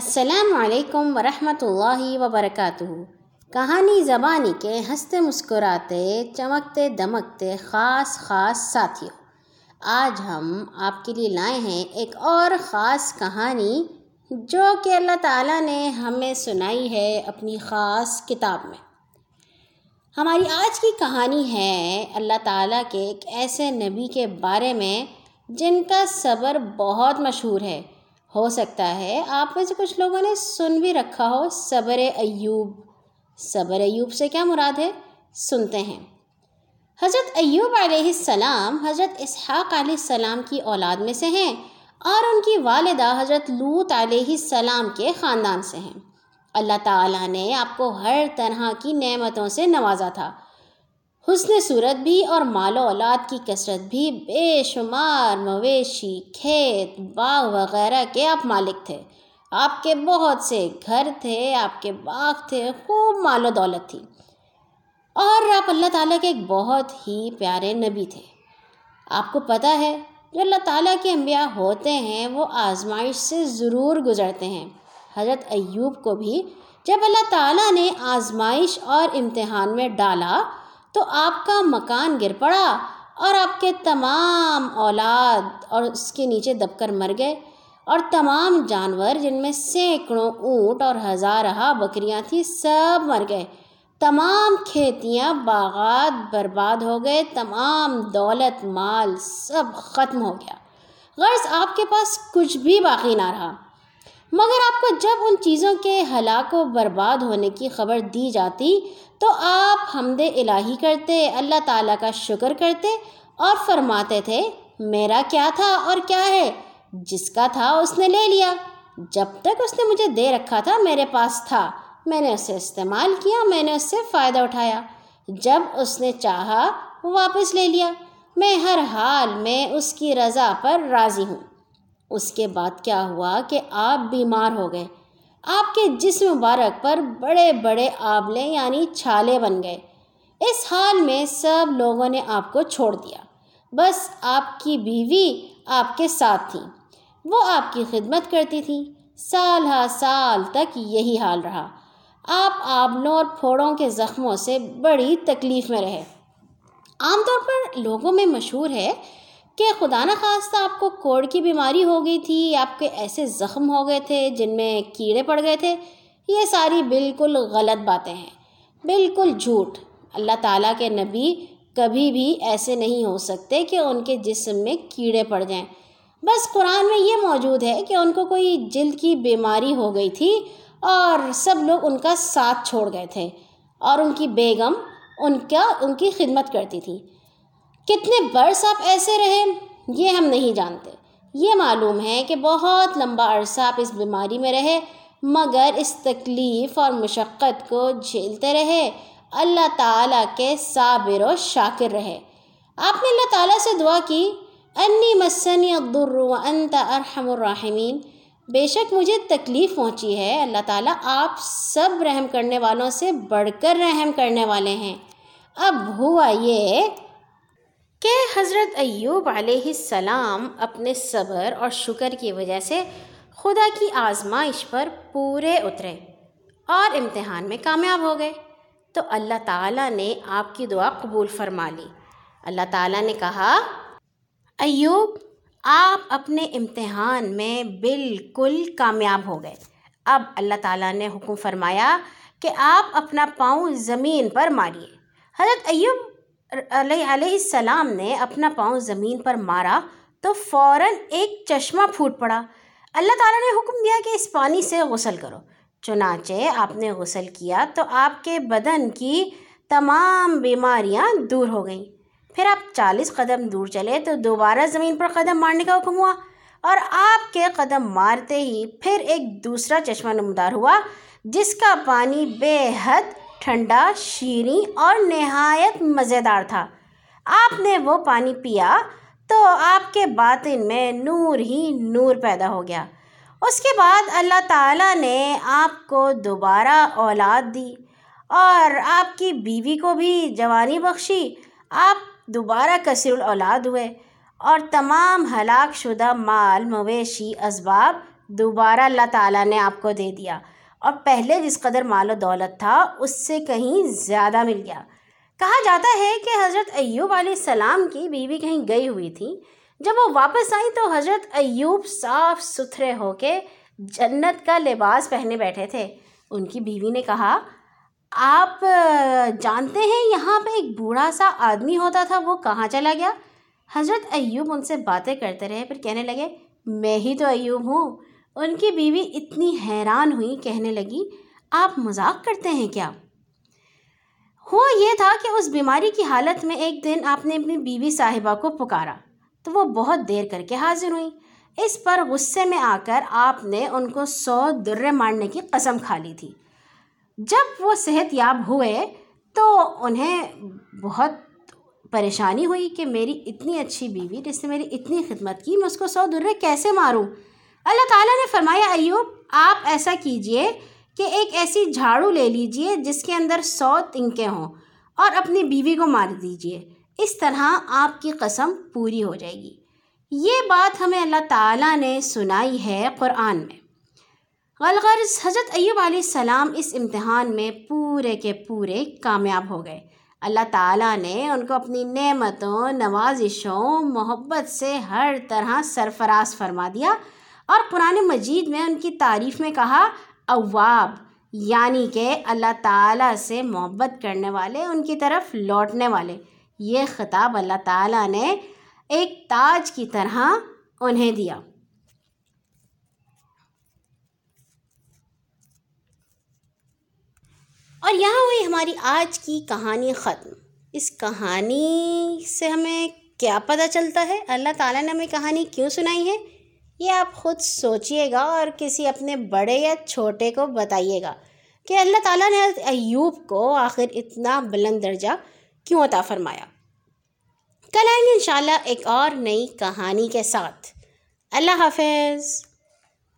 السلام علیکم ورحمۃ اللہ وبرکاتہ۔ کہانی زبانی کے ہنستے مسکراتے، چمکتے، دمکتے خاص خاص ساتھیوں۔ آج ہم آپ کے لیے لائے ہیں ایک اور خاص کہانی جو کہ اللہ تعالیٰ نے ہمیں سنائی ہے اپنی خاص کتاب میں۔ ہماری آج کی کہانی ہے اللہ تعالیٰ کے ایک ایسے نبی کے بارے میں جن کا صبر بہت مشہور ہے۔ ہو سکتا ہے۔ آپ میں سے کچھ لوگوں نے سن بھی رکھا ہو۔ صبر ایوب۔ صبر ایوب سے کیا مراد ہے؟ سنتے ہیں۔ حضرت ایوب علیہ السلام حضرت اسحاق علیہ السلام کی اولاد میں سے ہیں اور ان کی والدہ حضرت لوت علیہ السلام کے خاندان سے ہیں۔ اللہ تعالیٰ نے آپ کو ہر طرح کی نعمتوں سے نوازا تھا۔ حسن صورت بھی اور مال و اولاد کی کثرت بھی بے شمار مویشی، کھیت، باغ وغیرہ کے آپ مالک تھے۔ آپ کے بہت سے گھر تھے، آپ کے باغ تھے، خوب مال و دولت تھی۔ اور آپ اللہ تعالیٰ کے ایک بہت ہی پیارے نبی تھے۔ آپ کو پتہ ہے، جو اللہ تعالیٰ کے انبیاء ہوتے ہیں، وہ آزمائش سے ضرور گزرتے ہیں۔ حضرت ایوب کو بھی جب اللہ تعالیٰ نے آزمائش اور امتحان میں ڈالا تو آپ کا مکان گر پڑا اور آپ کے تمام اولاد اور اس کے نیچے دب کر مر گئے اور تمام جانور جن میں سینکڑوں اونٹ اور ہزارہ بکریاں تھیں سب مر گئے۔ تمام کھیتیاں باغات برباد ہو گئے، تمام دولت، مال سب ختم ہو گیا۔ غرض آپ کے پاس کچھ بھی باقی نہ رہا۔ مگر آپ کو جب ان چیزوں کے ہلاک و برباد ہونے کی خبر دی جاتی تو آپ حمد الہی کرتے، اللہ تعالیٰ کا شکر کرتے اور فرماتے تھے، میرا کیا تھا اور کیا ہے؟ جس کا تھا اس نے لے لیا۔ جب تک اس نے مجھے دے رکھا تھا میرے پاس تھا، میں نے اسے استعمال کیا، میں نے اس سے فائدہ اٹھایا۔ جب اس نے چاہا، واپس لے لیا۔ میں ہر حال میں اس کی رضا پر راضی ہوں۔ اس کے بعد کیا ہوا کہ آپ بیمار ہو گئے۔ آپ کے جسم مبارک پر بڑے بڑے آبلے یعنی چھالے بن گئے۔ اس حال میں سب لوگوں نے آپ کو چھوڑ دیا۔ بس آپ کی بیوی آپ کے ساتھ تھی۔ وہ آپ کی خدمت کرتی تھی۔ سال ہا سال تک یہی حال رہا۔ آپ آبلوں اور پھوڑوں کے زخموں سے بڑی تکلیف میں رہے۔ عام طور پر لوگوں میں مشہور ہے کہ خدا نخواستہ آپ کو کوڑ کی بیماری ہو گئی تھی، آپ کے ایسے زخم ہو گئے تھے جن میں کیڑے پڑ گئے تھے۔ یہ ساری بالکل غلط باتیں ہیں۔ بالکل جھوٹ۔ اللہ تعالیٰ کے نبی کبھی بھی ایسے نہیں ہو سکتے کہ ان کے جسم میں کیڑے پڑ جائیں۔ بس قرآن میں یہ موجود ہے کہ ان کو کوئی جلد کی بیماری ہو گئی تھی اور سب لوگ ان کا ساتھ چھوڑ گئے تھے اور ان کی بیگم، ان کا، ان کی خدمت کرتی تھی۔ کتنے برس آپ ایسے رہے؟ یہ ہم نہیں جانتے۔ یہ معلوم ہے کہ بہت لمبا عرصہ آپ اس بیماری میں رہے، مگر اس تکلیف اور مشقت کو جھیلتے رہے۔ اللہ تعالیٰ کے صابر و شاکر رہے۔ آپ نے اللہ تعالیٰ سے دعا کی، انی مسنی الضر انت ارحم الراحمین بے شک مجھے تکلیف پہنچی ہے۔ اللہ تعالیٰ آپ سب رحم کرنے والوں سے بڑھ کر رحم کرنے والے ہیں۔ اب ہوا یہ کہ حضرت ایوب علیہ السلام اپنے صبر اور شکر کی وجہ سے خدا کی آزمائش پر پورے اترے اور امتحان میں کامیاب ہو گئے۔ تو اللہ تعالیٰ نے آپ کی دعا قبول فرما لی۔ اللہ تعالیٰ نے کہا، ایوب، آپ اپنے امتحان میں بالکل کامیاب ہو گئے۔ اب اللہ تعالیٰ نے حکم فرمایا کہ آپ اپنا پاؤں زمین پر ماریے۔ حضرت ایوب علیہ علیہ السلام نے اپنا پاؤں زمین پر مارا تو فوراً ایک چشمہ پھوٹ پڑا۔ اللہ تعالیٰ نے حکم دیا کہ اس پانی سے غسل کرو۔ چنانچہ آپ نے غسل کیا تو آپ کے بدن کی تمام بیماریاں دور ہو گئیں۔ پھر آپ چالیس قدم دور چلے تو دوبارہ زمین پر قدم مارنے کا حکم ہوا۔ اور آپ کے قدم مارتے ہی پھر ایک دوسرا چشمہ نمودار ہوا جس کا پانی بے حد ٹھنڈا، شیریں اور نہایت مزیدار تھا۔ آپ نے وہ پانی پیا تو آپ کے باطن میں نور ہی نور پیدا ہو گیا۔ اس کے بعد اللہ تعالیٰ نے آپ کو دوبارہ اولاد دی اور آپ کی بیوی کو بھی جوانی بخشی۔ آپ دوبارہ کثیر الاولاد ہوئے اور تمام ہلاک شدہ مال، مویشی، اسباب دوبارہ اللہ تعالیٰ نے آپ کو دے دیا۔ اور پہلے جس قدر مال و دولت تھا، اس سے کہیں زیادہ مل گیا۔ کہا جاتا ہے کہ حضرت ایوب علیہ السلام کی بیوی کہیں گئی ہوئی تھی۔ جب وہ واپس آئیں تو حضرت ایوب صاف ستھرے ہو کے جنت کا لباس پہنے بیٹھے تھے۔ ان کی بیوی نے کہا، آپ جانتے ہیں یہاں پہ ایک بوڑھا سا آدمی ہوتا تھا، وہ کہاں چلا گیا؟ حضرت ایوب ان سے باتیں کرتے رہے، پھر کہنے لگے، میں ہی تو ایوب ہوں۔ ان کی بیوی اتنی حیران ہوئی، کہنے لگی، آپ مذاق کرتے ہیں کیا؟ ہوا یہ تھا کہ اس بیماری کی حالت میں ایک دن آپ نے اپنی بیوی صاحبہ کو پکارا، تو وہ بہت دیر کر کے حاضر ہوئیں اس پر غصے میں آ کر آپ نے ان کو سو درے مارنے کی قسم کھا لی تھی۔ جب وہ صحت یاب ہوئے تو انہیں بہت پریشانی ہوئی کہ میری اتنی اچھی بیوی جس نے میری اتنی خدمت کی، میں اس کو سو درے کیسے ماروں؟ اللہ تعالیٰ نے فرمایا، ایوب، آپ ایسا کیجیے کہ ایک ایسی جھاڑو لے لیجیے جس کے اندر سو تنکے ہوں اور اپنی بیوی کو مار دیجیے۔ اس طرح آپ کی قسم پوری ہو جائے گی۔ یہ بات ہمیں اللہ تعالیٰ نے سنائی ہے قرآن میں۔ غلغرض، حضرت ایوب علیہ السلام اس امتحان میں پورے کے پورے کامیاب ہو گئے۔ اللہ تعالیٰ نے ان کو اپنی نعمتوں، نوازشوں، محبت سے ہر طرح سرفراز فرما دیا۔ اور قرآن مجید میں ان کی تعریف میں کہا، اواب یعنی کہ اللہ تعالیٰ سے محبت کرنے والے، ان کی طرف لوٹنے والے۔ یہ خطاب اللہ تعالیٰ نے ایک تاج کی طرح انہیں دیا۔ اور یہاں ہوئی ہماری آج کی کہانی ختم۔ اس کہانی سے ہمیں کیا پتہ چلتا ہے؟ اللہ تعالیٰ نے ہمیں کہانی کیوں سنائی ہے؟ یہ آپ خود سوچئے گا اور کسی اپنے بڑے یا چھوٹے کو بتائیے گا کہ اللہ تعالیٰ نے ایوب کو آخر اتنا بلند درجہ کیوں عطا فرمایا؟ کل آئیں گے انشاءاللہ ایک اور نئی کہانی کے ساتھ۔ اللہ حافظ۔